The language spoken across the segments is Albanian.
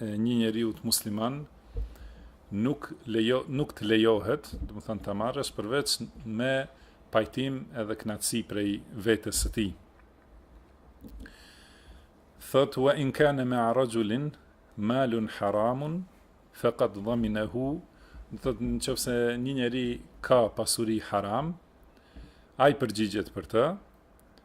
e një njeriut musliman nuk lejo nuk të lejohet, domethonë ta marrësh përveç me pajtim edhe kënaqësi prej vetes së tij. Thot wa in kana ma rajulin malun haramun faqad dhaminahu thot në qoftë se një njeri ka pasuri haram ai përgjigjet për të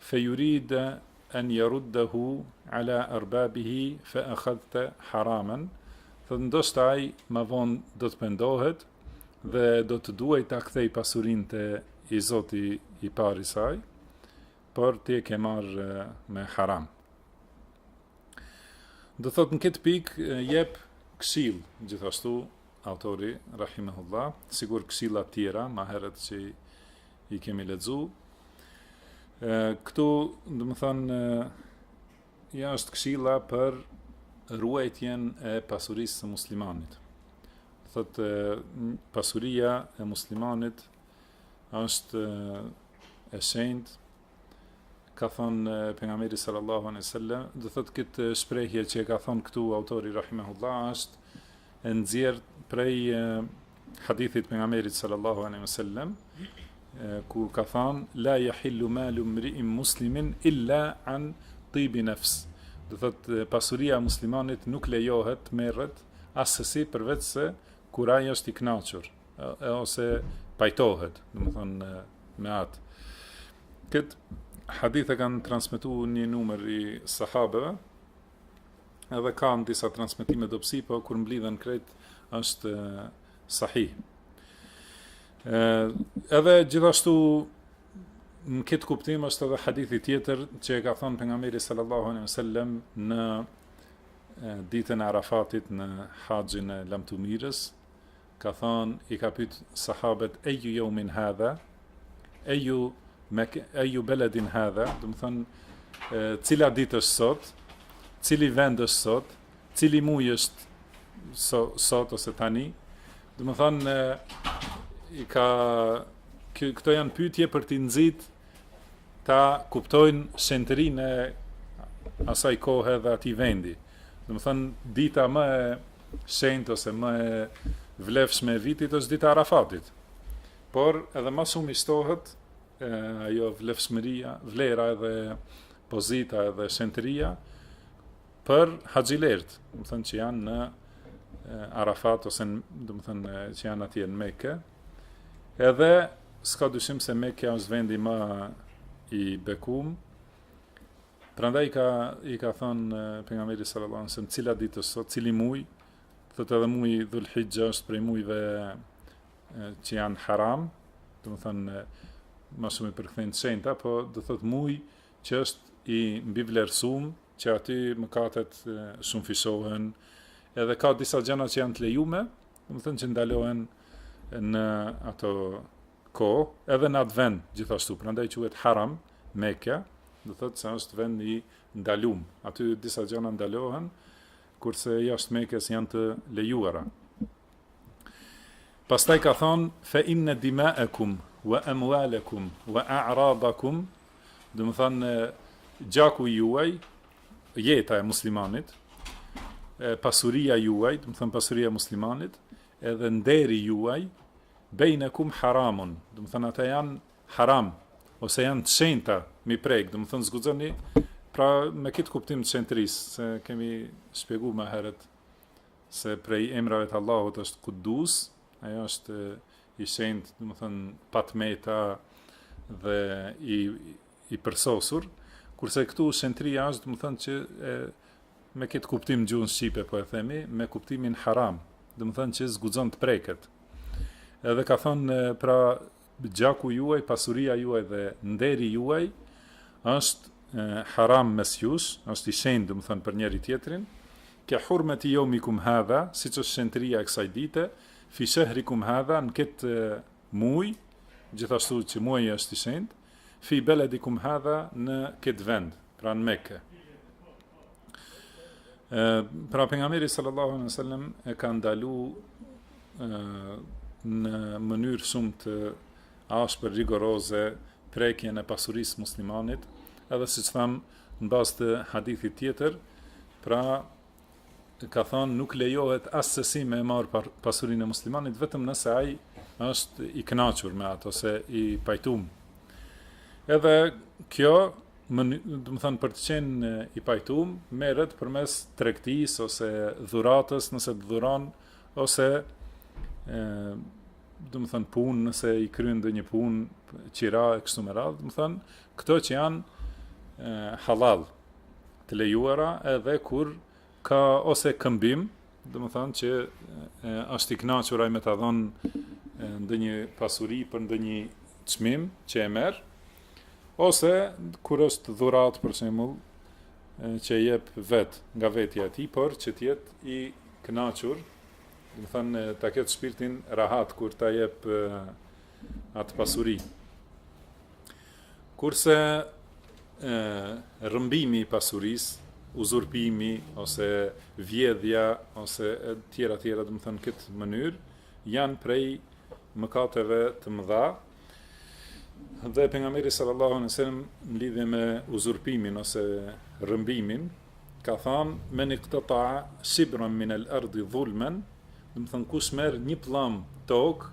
Fe yurid en yeruddehu ala erbabihi fe akhadhte haramen, thotë ndoshta ai më vonë do të pendohet dhe do të duaj ta kthej pasurinë te i zoti i parë i saj, por ti e ke marrë me haram. Domethënë në këtë pikë jep këshillë gjithashtu Autori, Rahimehullah, sikur këshilla tjera, ma heret që i kemi lexu, këtu, domethanë, kjo është këshila për ruajtjen e pasurisë së muslimanit. Thotë pasuria e muslimanit është e shenjtë ka thon pejgamberi sallallahu alejhi ve sellem, domethonë këtë shprehje që e ka thon këtu autori rahimahullah është e nxjerr prej hadithit pejgamberit sallallahu alejhi ve sellem ku ka thon la yahillu malu mri'in muslimin illa an tibi nafs. Domethonë pasuria e muslimanit nuk lejohet të merret asesi përveç se kur ai është i kënaqur. ose pajtohet, domethonë me atë. Kët hadith e kanë transmetu një numër i sahabeve. Edhe kanë disa transmetime dobësi, po kur mblidhen krejt është sahih. Edhe gjithashtu në këtë kuptim është edhe hadithi tjetër që e ka thënë pejgamberi sallallahu alejhi ve sellem në ditën e Arafatit në haxhin e lamtumirës, ka thanë i ka pyt sahabet eju jaumin hadha eju mek eju beledin hadha domethonë cila ditë është sot cili vend është sot cili muaj është so, sot ose tani domethonë i ka këto janë pyetje për t'i nxit ta kuptojnë shenjtërinë e asaj kohe dhe atij vendi Domethonë, dita më e shenjtë ose më e vlefshme e vitit është dita e Arafatit. Por edhe më shumë i shtohet e, ajo vlefshmëria, vlera edhe pozita edhe shenjtëria për haxhilerët, domethonë që janë në Arafat ose domethonë që janë atje në Mekë. Edhe s'ka dyshim se Meka është vendi më i bekuar Prandaj i ka thënë pejgamberi sallallahu alajhi wasallam cila ditë është sot, cili muaj, thotë edhe muaji Dhul Hijja është prej muajve që janë haram, domethënë më shumë i përkthejnë shenjta, po do thotë muaj që është i mbivlerësum, që aty mëkatet shumëfishohen. Edhe ka disa gjëna që janë të lejume, Domethënë që ndalohen në ato kohë, edhe në atë vend gjithashtu, prandaj quhet haram Mekja, do thotë se është vend i ndalum, aty disa gjëna ndalohen, kurse jashtë Mekës janë të lejuara. Pastaj ka thonë, fe inne dimaekum, wa emualekum, wa a'radakum, domethënë, gjaku juaj, jeta e muslimanit, e pasuria juaj, domethënë pasuria e muslimanit, edhe nderi juaj bejnekum haramun, domethënë ato janë haram ose janë të shenjta m'i prek, domethënë s'guxoni pra me këtë kuptim të shenjtërisë, se kemi shpjegu më herët se prej emrave të Allahut është Kudus, ai është i shenjtë, domethënë pa të meta dhe i i përsosur, kurse këtu shenjtëria është, domethënë që e me këtë kuptim n'gjuhën shqipe po e themi, me kuptimin haram, domethënë që s'guxon të preket. Edhe ka thonë pra gjaku juaj, pasuria juaj dhe nderi juaj është haram mes jush, është i shenjtë, domethënë për njëri tjetrin. Ke hurmeti jeumikum hadha, siç është shenjtëria e kësaj dite, fi shehrikum hadha në këtë muaj, gjithashtu që muaji është i shenjtë. Fi beledikum hadha në këtë vend, pra në Mekë. Ë pra pejgamberi sallallahu alaihi wasallam e ka ndalu ë në mënyrë shumë të ashpër rigoroze prekjen e pasurisë s'muslimanit, edhe siç thamë në bazë të hadithit tjetër, pra ka thënë nuk lejohet assesi me e marr pasurinë e muslimanit vetëm nëse ai është i kënaqur me atë ose i pajtum. Edhe kjo, më, domethënë për të qenë i pajtum, merret përmes tregtisë ose dhuratës nëse të dhuron ose ë domethënë punë nëse i kryen ndonjë punë qira e kështu me radhë, domethënë këto që janë halal, të lejuara edhe kur ka ose këmbim, domethënë që është i kënaqur ai me ta dhonë ndonjë pasuri për ndonjë çmim që e merr, ose kur është dhuratë për shembull që e jep vetë nga vetja e tij, por që të jetë i kënaqur, domethënë ta ketë shpirtin rahat kur ta jep atë pasuri. Kurse e, rëmbimi i pasurisë, uzurpimi, ose vjedhja, ose tjera tjera, domethënë këtë mënyrë, janë prej mëkateve të mëdha, dhe pejgamberi sallallahu alejhi ve sel-lem në lidhje me uzurpimin ose rëmbimin, ka thanë, men iktetaa shibren min el ardi dhulmen, domethënë kush merr një pllam tokë,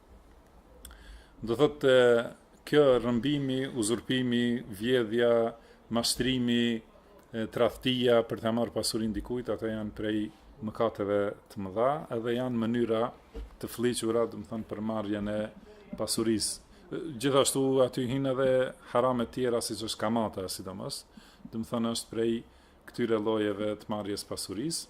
Do thotë kjo rrëmbimi, uzurpimi, vjedhja, mashtrimi, tradhtia për ta marrë pasurinë e dikujt, ato janë prej mëkateve të mëdha, edhe janë mënyra të flliqura, domethonë për marrjen e pasurisë. Gjithashtu aty hyn edhe haramet tjera siç është kamata, sidomos, domethonë është prej këtyre llojeve të marrjes pasurisë.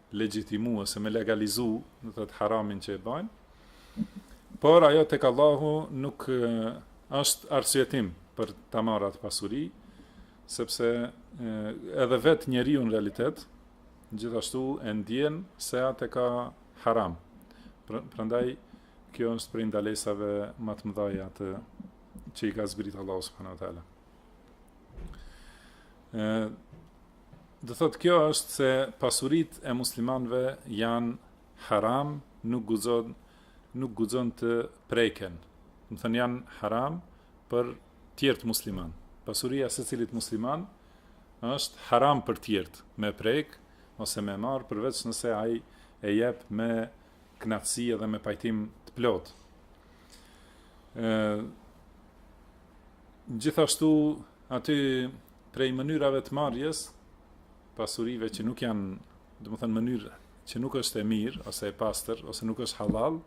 legjitimu ose me legalizu, do thotë haramin që e bajnë. Por ajo tek Allahu nuk është arsyetim për ta marrë atë pasuri, sepse edhe vet njeriu në realitet gjithashtu e ndjen se atë e ka haram. Prandaj kjo është prej ndalesave ma të mdhajat që i ka zbrit Allahu subhanahu wa taala. Do thotë kjo është se pasuritë e muslimanve janë haram, nuk guxon nuk guxon të preken. Domethonë janë haram për tjertë muslimanë. Pasuria e secilit musliman është haram për tjertë me prek ose me marr përveç nëse ai e jep me kënaqësi dhe me pajtim të plotë. Ëh Gjithashtu aty prej mënyrave të marrjes pasurive që nuk janë, domethonë mënyrë që nuk është e mirë ose e pastër ose nuk është hallall,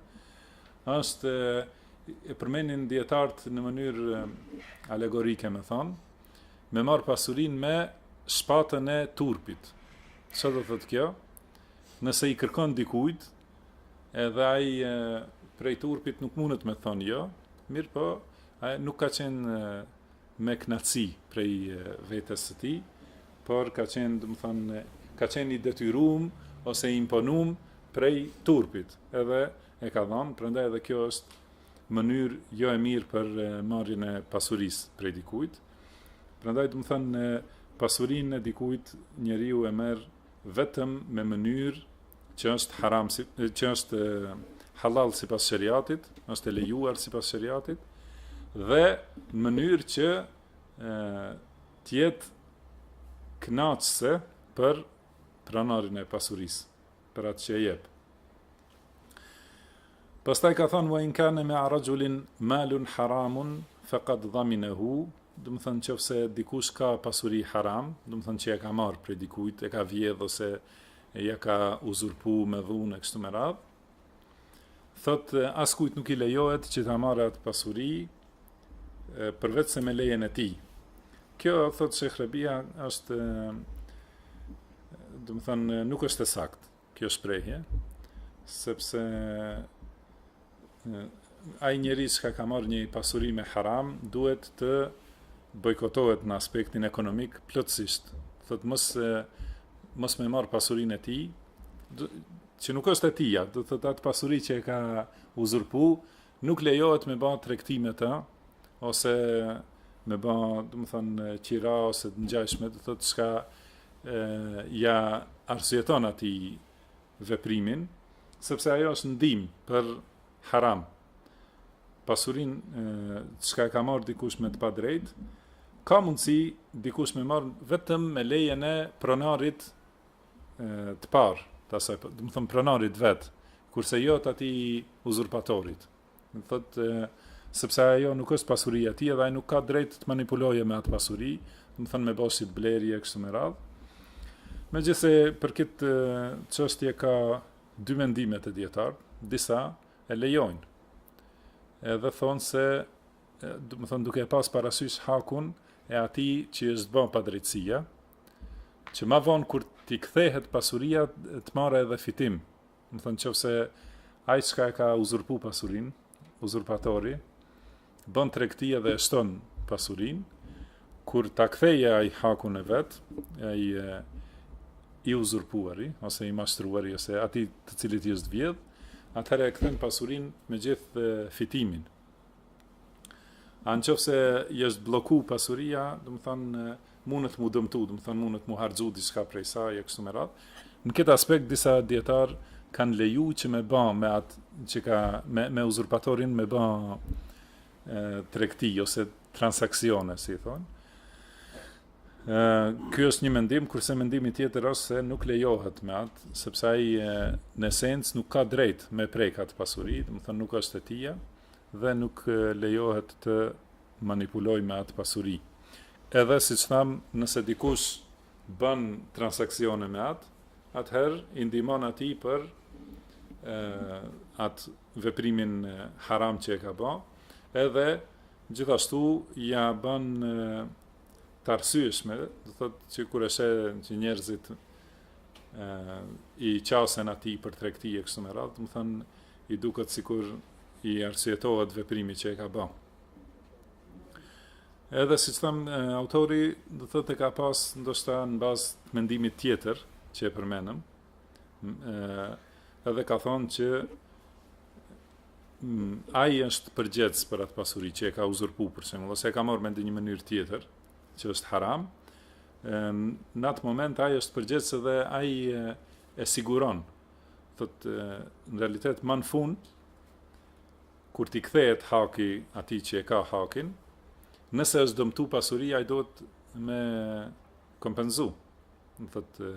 është e përmenin dijetarët në mënyrë alegorike me thonë, me marr pasurinë me shpatën e turpit. Çka do thotë kjo? Nëse i kërkon dikujt, edhe ai prej turpit nuk mundet me thonë jo, mirëpo, ai nuk ka qenë me knaqsi prej vetes së tij, por ka qenë, domethonë, ka qenë i detyrum ose i imponum prej turpit, edhe e ka dhonë, prandaj edhe kjo është mënyrë jo e mirë për marrjen e pasurisë prej dikujt, prandaj domethonë, pasurinë e dikujt njeriu e merr vetëm me mënyrë që është haram ë që është hallall sipas sheriatit, është e lejuar sipas sheriatit dhe në mënyrë që të jetë kënaqëse për pronarin e pasurisë, për atë që e jep. Pastaj ka thënë wa in kana ma'a rajulin malun haramun faqad dhaminahu, domethënë në qoftë se dikush ka pasuri haram, domethënë që e ka marr prej dikujt, e ka vjedh ose ja ka uzurpu me dhunë e kështu me radhë, thot askujt nuk i lejohet që ta marrë atë pasuri përveç se me lejen e tij. Kjo thot Sheikh Rabia është domethënë nuk është e saktë. kjo shprehje, sepse ai njeri që ka marrë një pasuri me haram duhet të bojkotohet në aspektin ekonomik plotësisht. Thot mos mos me marr pasurinë e tij, që nuk është e tija, do të thotë atë pasuri që e ka uzurpu, Nuk lejohet me ba tregti me të, ose me ba, domethënë, qira ose të ngjashme, do të thotë çka ja arsyeton atij veprimin, sepse ajo është ndihmë për haram. Pasurin çka ka marr dikush me të padrejt, ka mundësi dikush me marr vetëm me lejen e pronarit të parë, të asaj, domethënë pronarit vetë, kurse jo të atij uzurpatorit. Do të thotë, sepse ajo nuk është pasuri e tij, edhe ai nuk ka drejt të manipulojë me atë pasuri, domethënë me bo shitblerje kështu me radhë. Megjithëse, për këtë çështje ka dy mendime te dijetarët, disa e lejojnë, edhe thonë se, domethënë duke pas parasysh hakun e atij që është bën padrejtësia, që ma vonë kur t'i kthehet pasuria të marrë edhe fitim. Domethënë në qoftë se ai çka e ka uzurpu pasurin, uzurpatori, bën tregti edhe e shton pasurin, kur ta kthejë ai hakun e vet, ai i uzurpuari, ose i mashtruari, ose atij të cilit i është vjedh, atëherë e kthen pasurin me gjithë fitimin. A në qoftë se i është blloku pasuria, domethanë, Mundet mu dëmtu, domethënë mundet mu harxhu diçka prej saj e kështu me radhë. Në këtë aspekt disa dijetarë kanë leju që me bë me atë që ka me me uzurpatorin me bë tregti ose transaksione, si i thonë. Ë ky është një mendim, kurse mendimi tjetër është se nuk lejohet me atë, sepse ai në esencë nuk ka drejt me prek at pasuri, domethënë nuk është e tija dhe nuk lejohet të manipulojë me atë pasuri. Edhe, siç thamë, nëse dikush bën transaksione me atë, atëherë i ndihmon atij për atë veprimin haram që e ka ba, edhe gjithashtu ia ban të arsyeshme, do thotë që kur e sheh që njerëzit ë i qasen atij për tregti e kështu me radhë, domethënë i duket sikur i arsyetohet veprimi që e ka ba. Edhe siç thamë, autori do thotë e ka pas ndoshta në bazë të mendimit tjetër që e përmenëm, edhe ka thonë që ai është përgjegjës për atë pasuri që e ka uzurpu për shembull, ose e ka marrë me ndonjë mënyrë tjetër që është haram, në atë moment ai është përgjegjës edhe ai e siguron, do thotë në realitet më në fund, Kur t'i kthehet haki atij që e ka hakin, nëse është dëmtu pasuria ai duhet me kompenzu. Do thotë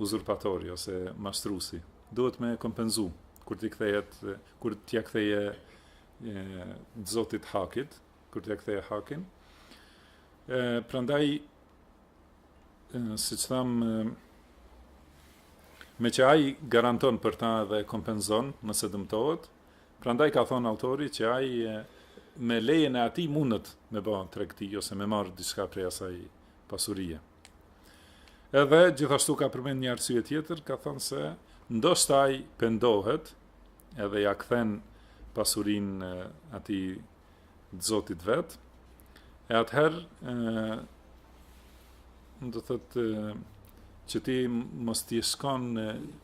uzurpatori ose mashtruesi duhet me kompenzu kur t'i kthehet kur t'ia kthejë zotit hakit, kur t'ia kthejë hakin. Ë prandaj Siç thamë, meqë ai garanton për ta edhe kompenzon nëse dëmtohet, prandaj ka thonë autori që ai me lejen e atij mundet me ba tregti ose me marrë diçka prej asaj pasurie. Edhe gjithashtu ka përmend një arsye tjetër, ka thonë se ndoshta ai pendohet edhe ia kthen pasurinë atij t'zotit vet. E atëherë ë do thotë që ti mos ti shkon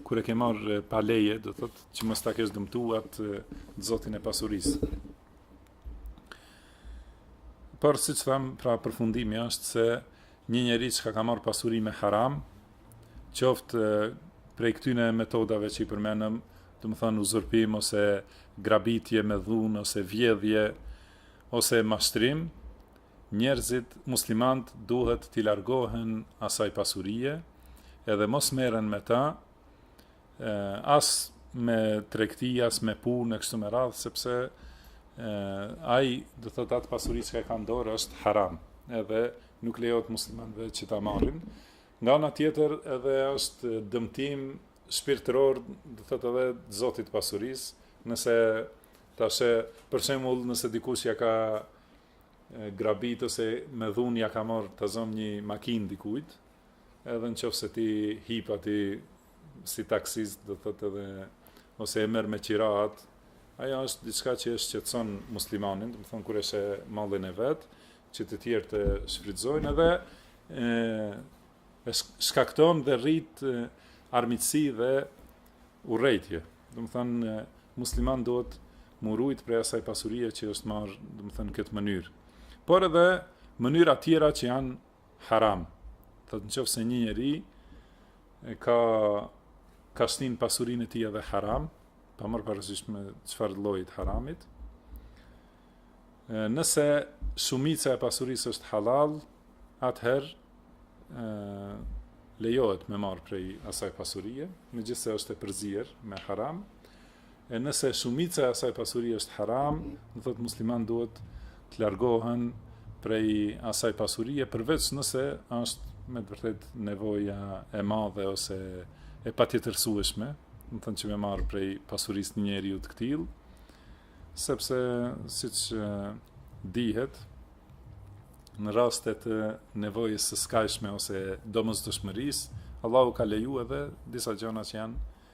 kur e ke marrë pa leje, do thotë që mos ta kesh dëmtu atë t'zotin e pasurisë. Por siç them, pra përfundimi është se Një njeri që ka marrë pasuri me haram, qoftë prej këtyre metodave që i përmenëm, domethënë uzurpim, ose grabitje me dhunë, ose vjedhje, ose mashtrim, njerëzit muslimanët duhet t'i largohen asaj pasurie, edhe mos merren me ta, as me tregti, as me punë e kështu me radhë, sepse ai do të thotë atë pasuri që ka në dorë është haram, edhe nuk lejohet muslimanëve që ta marrin. Nga ana tjetër edhe është dëmtim shpirtëror, do thotë edhe zotit të pasurisë, nëse tashë për shembull nëse dikush ia ka grabit ose me dhunë ia ka marrë ta zëmë një makinë dikujt, edhe në qoftë se ti hip aty si taksist, domethënë edhe ose e merr me qira atë, ajo është diçka që e shqetëson muslimanin, domethënë kur e sheh mallin e vet, që të tjerët e shfrytëzojnë edhe e shkakton dhe rrit armiqësi dhe urrejtje. Domethënë muslimani duhet me u rujt prej asaj pasurie që është marrë, domethënë në këtë mënyrë. Por edhe mënyra tjera që janë haram. Thot në qofë se një njeri e ka ka shtin pasurinë e tij edhe haram, pa marrë parasysh me çfarë llojit haramit, nëse shumica e pasurisë është halal, atëherë lejohet me marrë prej asaj pasurie, megjithëse është e përzier me haram, E nëse shumica e asaj pasurie është haram, domethënë muslimant duhet të largohen prej asaj pasurie, përveç nëse është me të vërtetë nevoja e madhe ose e patjetërsueshme, domethënë që me marr prej pasurisë së një njeriu të këtillë, sepse siç dihet në raste të nevojës së skajshme ose domosdoshmërisë, Allahu ka leju edhe disa gjona që janë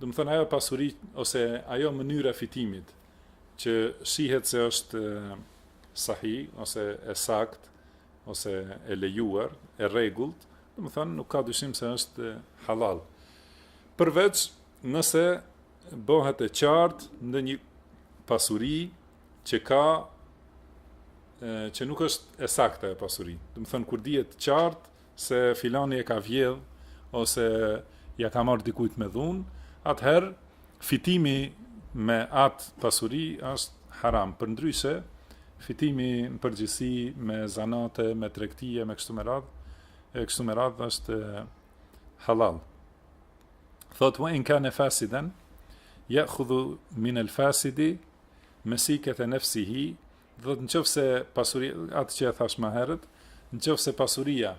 Domethënë ajo pasuri ose ajo mënyrë e fitimit që shihet se është sahih ose e saktë ose e lejuar, e rregullt, domethënë nuk ka dyshim se është halal. Përveç nëse bëhet e qartë ndonjë pasuri që ka që nuk është e saktë ajo pasuri. Domethënë kur dihet qartë se filani e ka vjedh ose ia ka marr dikujt me dhunë, atëherë fitimi me atë pasuri është haram. Përndryshe, fitimi në përgjithësi me zanate, me tregti e me kështu me radhë, e kështu me radhë është halal. Thot wa in kana fasidan ya'khudhu min al-fasidi masikat nafsihi Do të thotë në qoftë se pasuria, atë që e thash më herët, në qoftë se pasuria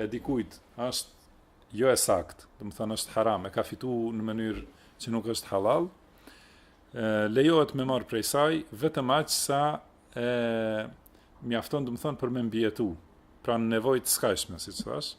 e dikujt është jo e saktë, domethënë është haram, e ka fitu në mënyrë që nuk është halal, e, lejohet me marrë prej saj, vetëm aq sa e, mjafton, domethënë, për me mbijetu, pra në nevojë të skajshme, siç thashë,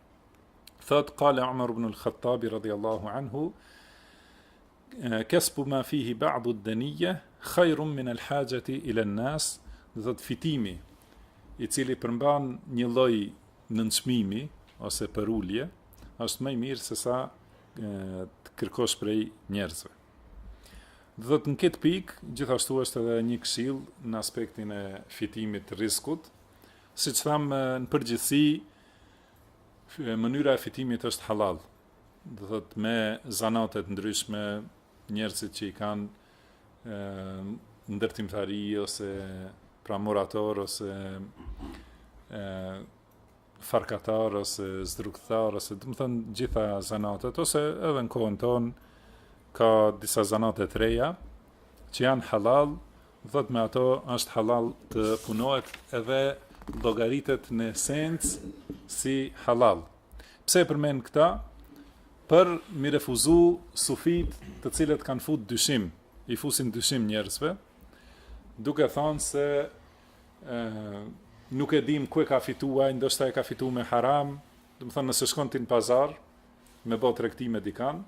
Thot qala Umar ibn al-Khattab radiyallahu anhu kasbu ma fihi ba'd ad-daniyya khairun min al-hajati ila an-nas, do thot fitimi i cili përmban një lloj nënçmimi ose përulje, është më i mirë se sa të kërkosh prej njerëzve. Do thot në këtë pikë gjithashtu është edhe një këshillë në aspektin e fitimit të rizkut, siç thamë në përgjithësi Mënyra e fitimit është halal, do thotë me zanate të ndryshme, njerëzit që i kanë ndërtimtari ose pra murator ose e, farkatar ose zdruktar ose domethënë gjitha zanatet ose edhe në kohën tonë ka disa zanate të reja që janë halal Do thotë me ato është hallall të punohet edhe llogaritet në esencë si hallall. Pse e përmend këtë? Për mi refuzu sufit të cilët kanë fut dyshim, i fusin dyshim njerëzve, duke thonë se e, nuk e dim ku e ka fituaj, ndoshta e ka fitu me haram, Domethënë nëse shkon ti në pazar me bë tregti me dikan,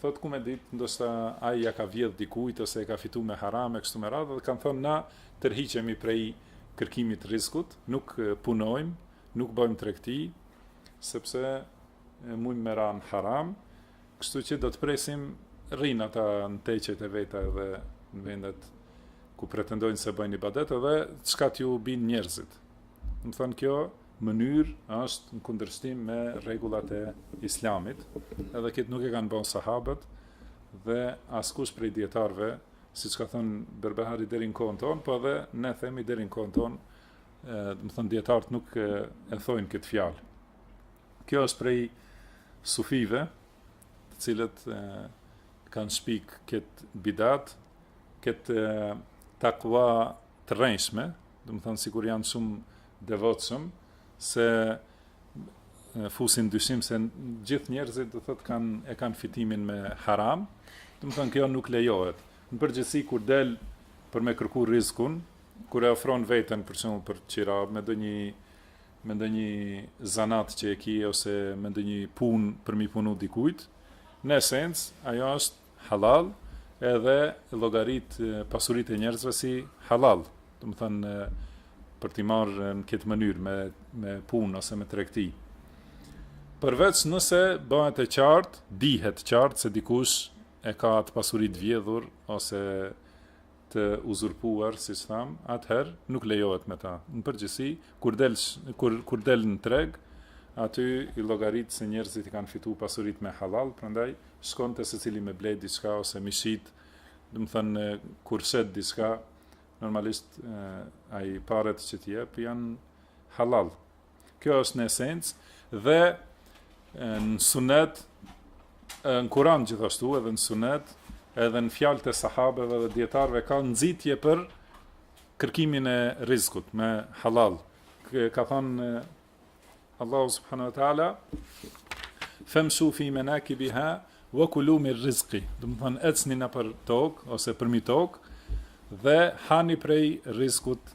thotë ku me ditë, ndoshta ai ja ka vjedh dikujt ose e ka fitu me haram e kështu me radhë dhe kanë thonë na tërhiqemi prej kërkimit të rizkut, nuk punojmë, nuk bëjmë tregti sepse mund me ra në haram, kështu që do të presim rrin ata në teqet e veta edhe në vendet ku pretendojnë se bëjnë ibadet edhe çka t'ju bin njerëzit. Domethënë kjo, mënyrë është në kundërshtim me rregullat e Islamit, edhe këtë nuk e kanë bën sahabët dhe askush prej dietarëve, siç ka thënë Berbehari deri në kohën tonë, po edhe ne themi deri në kohën tonë, domethënë dietarët nuk e, e thojnë këtë fjalë. Kjo është prej sufive, të cilët e, kanë shpik këtë bidat, këtë takua të rrenshme, domethënë sikur janë shumë devotshëm se fusin dyshim se gjithë njerëzit do thotë kanë e kanë fitimin me haram, domethënë kjo nuk lejohet. Në përgjithësi kur del për me kërku rizkun, kur e ofron veten për shembull për qira me ndonjë me ndonjë zanat që e ki ose me ndonjë punë për mi punu dikujt, në esencë ajo është halal edhe llogarit pasuritë e njerëzve si halal, domethënë për t'i marrë në këtë mënyrë me me punë ose me tregti. Përveç nëse bëhet e qartë, dihet qartë se dikush e ka atë pasuri të vjedhur ose të uzurpuar, siç thamë, atëherë nuk lejohet me ta. Në përgjithësi, kur del kur kur del në treg, aty i llogarit se njerëzit i kanë fitu pasuritë me halal, prandaj shkon te secili me blet diçka ose me shit, domethënë kur shet diçka, normalisht ai paret që ti jep janë halal. Kjo është në esencë dhe në sunet në Kur'an gjithashtu edhe në sunet edhe në fjalët e sahabeve dhe dietarëve ka nxitje për kërkimin e rizkut me halal. Ka thënë Allahu subhanahu wa taala femshu fi manakibiha wa kulu min rizqih. Domethonë ecni nëpër tokë ose përmi tokë dhe hani prej rizkut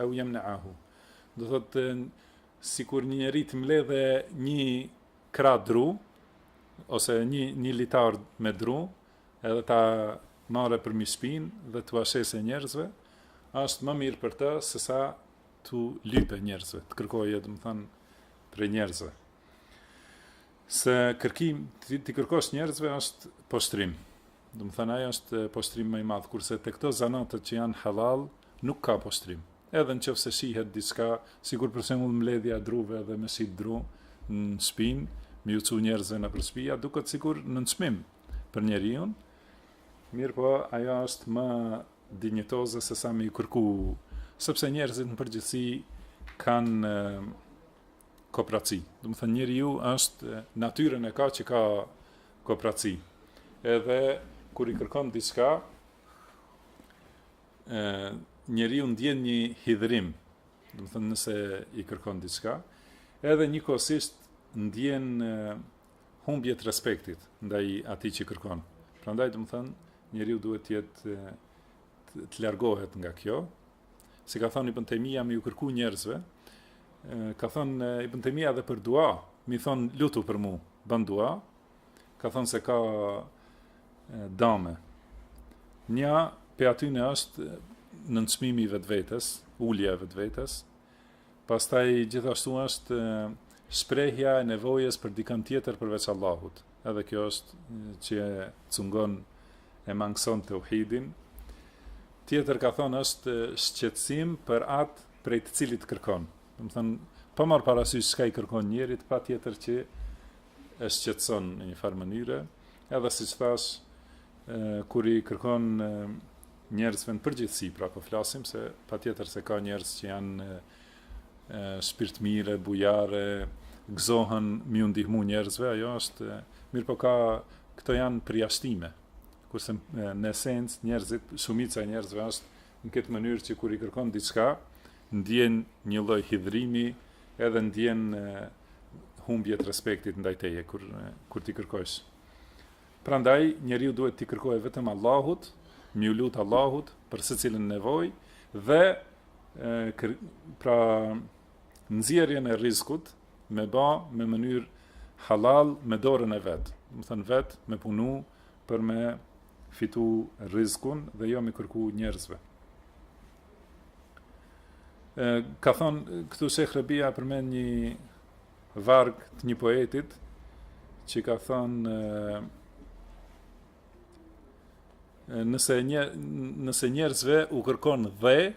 Ew yemna'ahu. Do të thotë sikur një njeri të mbledhe një krah dru ose një një litar me dru, edhe ta marrë përmi shpinë dhe t'ua shese njerëzve, është më mirë për të sesa t'u lype njerëzve, të kërkojë, domethanë, prej njerëzve. Se kërkim, t'i kërkosh njerëzve është poshtrim. Domethanë ai është poshtrim më i madh, kurse te këto zanatet që janë halal nuk ka poshtrim. Edhe në qoftë se shihet diçka, sikur për shembull mbledhja e druve dhe me shit dru në shpinë, me ju çu njerëzve nëpër shpija, duket sikur nënçmim për njeriun, mirëpo ajo është më dinjitoze sesa me ju kërku, sepse njerëzit në përgjithësi kanë kopraci. Domethanë njeriu është natyrën e ka që ka kopraci. Edhe kur i kërkon diçka, ë njeriu ndjen një hidhërim. Domethonë nëse i kërkon diçka, edhe njëkohësisht ndjen humbje të respektit ndaj atij që i kërkon. Prandaj domethonë njeriu duhet të jetë të largohet nga kjo, si ka thënë Ibn Taymija me ju kërku njerëzve, ka thënë Ibn Taymija edhe për dua, me i thonë lutu për mua, bën dua, ka thënë se ka dame. Nja pej atyne është nënçmimi i vetvetes, ulja e vetvetes, Pastaj gjithashtu është shprehja e nevojës për dikënd tjetër përveç Allahut. Edhe kjo është që cungon e mangëson teuhidin. Tjetër ka thonë është shqetësim për atë prej të cilit kërkon. Domethonë, pa marrë parasysh çka i kërkon njerit, patjetër që e shqetëson në njëfarë mënyre, edhe siç thashë, kur i kërkon njerëzve në përgjithësi, pra po flasim se patjetër se ka njerëz që janë shpirtmirë, bujarë, gëzohen mi u ndihmu njerëzve, ajo është mirëpo ka këto janë përjashtime. Kurse në esencë njerëzit, shumica e njerëzve është në këtë mënyrë që kur i kërkon diçka, ndjen një lloj hidhërimi, edhe ndjen humbje të respektit ndaj teje kur kur t'i kërkosh. Prandaj, njeriu duhet t'i kërkojë vetëm Allahut, me iu lut Allahut për secilën nevojë dhe kër, pra nxjerrjen e rizkut me ba me mënyrë halal me dorën e vet, domethënë vet me punu për me fitu rizkun dhe jo m'i kërku njerëzve. Ë ka thon këtu Sheikh Rabia përmend një Varg të një poeti që ka thënë nëse një nëse njerëzve u kërkon dhe,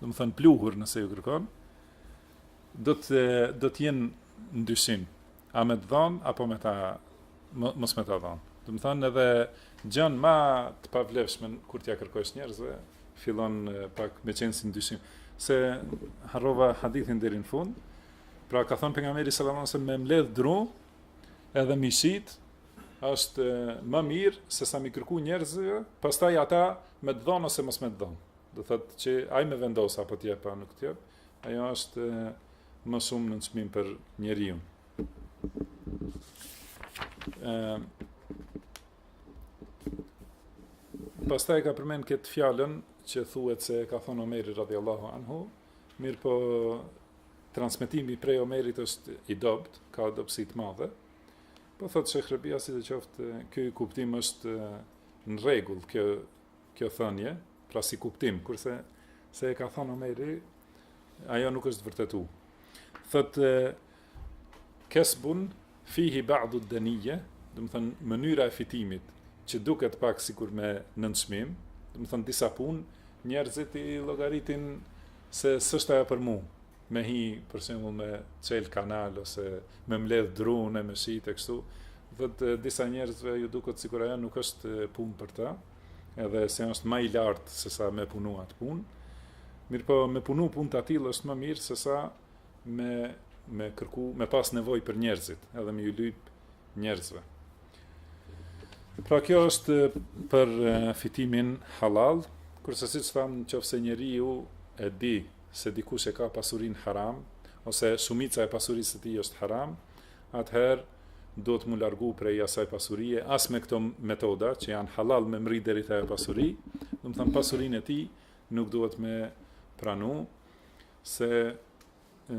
domethënë pluhur nëse ju kërkon, do të do të jenë në dyshim, a me të dhon apo me ta mos me ta dhon. Domethënë edhe gjën më të pavlefshme kur t'ia kërkosh njerëzve, fillon pak me qenë si në dyshim. Se harrova hadithin deri në fund, Pra ka thënë pejgamberi sallallahu alajhi wasallam me mbledh dru edhe m'i shit është më mirë se sa m'i kërku njerëzve, pastaj ata me të dhënë ose mos me të dhënë. Do thotë që ai me vendos a po t'i jep a nuk t'i. Ajo është më shumë nënçmim për njeriun. Ëm Pastaj ka përmend këtë fjalën që thuhet se ka thënë Omeri radhiyallahu anhu, Mirëpo transmetimi prej Omerit është i dobt, ka dobësi të madhe. Po thotë Sheikh Rabia sido qoftë, ky kuptim është në rregull kjo kjo thënie, pra si kuptim, kurse se e ka thënë Omeri, ajo nuk është vërtetu. Thotë Kesbun fihi ba'du ad-daniyya, domethënë mënyra e fitimit që duket pak sikur me nënçmim, domethënë disa punë njerëzit i llogaritin se s'është ajo për mua me hi për shembull me çel kanal ose me mbledh dru e me shit e kështu dhe te disa njerëzve ju duket sikur ajo nuk është punë për ta edhe se është më i lartë se sa me punu atë punë mirëpo me punu punë të tillë është më mirë se sa me me kërku, me pas nevojë për njerëzit, edhe me ju lyp njerëzve. Pra kjo është për fitimin halal, kurse siç tham, nëse njeriu e di se dikush e ka pasurin haram ose shumica e pasurisë së tij është haram, atëherë duhet m'u largu prej asaj pasurie, as me këto metoda që janë halal me mri deri te ajo pasuri, domethënë pasurin e tij nuk duhet me pranu, se ë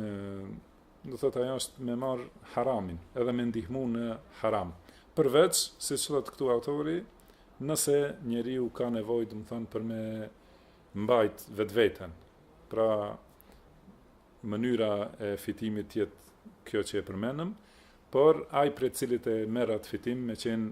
do të thotë ajo është me marr haramin, edhe me ndihmu në haram. Përveç, siç thotë këtu autori, nëse njeriu ka nevojë, domethënë, për me mbajt vetveten, pra mënyra e fitimit të jetë kjo që e përmenëm, por ai prej të cilit e merr atë fitim me qenë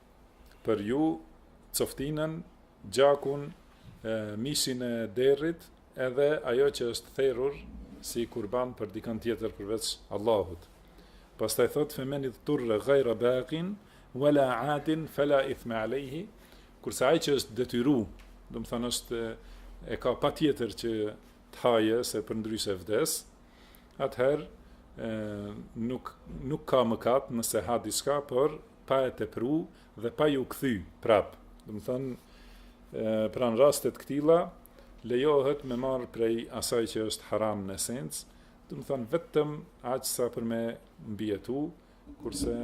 Për ju, coftinën, gjakun, mishin e derrit, edhe ajo që është therur si kurban për dikën tjetër përveç Allahut. Pastaj thot femenidturra ghayra baghin wala adin fala ithma alayhi, kurse ai që është detyru, domethënë është e ka patjetër që të hajë se përndryshe vdes, atëherë nuk nuk ka mëkat nëse ha diçka, por pa e tepru dhe pa ju kthy prap. Domethënë pra në raste të këtilla lejohet me marr prej asaj që është haram në esencë, domethënë vetëm aq sa për me mbijetu, kurse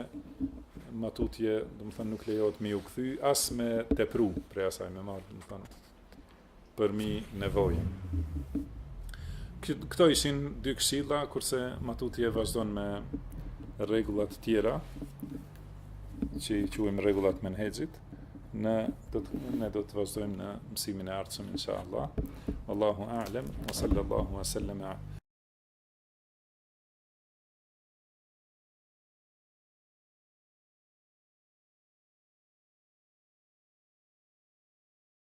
ma tutje, domethënë nuk lejohet me ju kthy as me tepru prej asaj me marr, domethënë përmbi nevojën. Këto ishin dy këshilla, kurse ma tutje vazhdon me rregulla të tjera, që i quajm rregullat e menhexhit, ne do të ne do të vazhdojmë në mësimin e ardhshëm inshallah. Wallahu a'lem, wa sallallahu alaihi wasallam.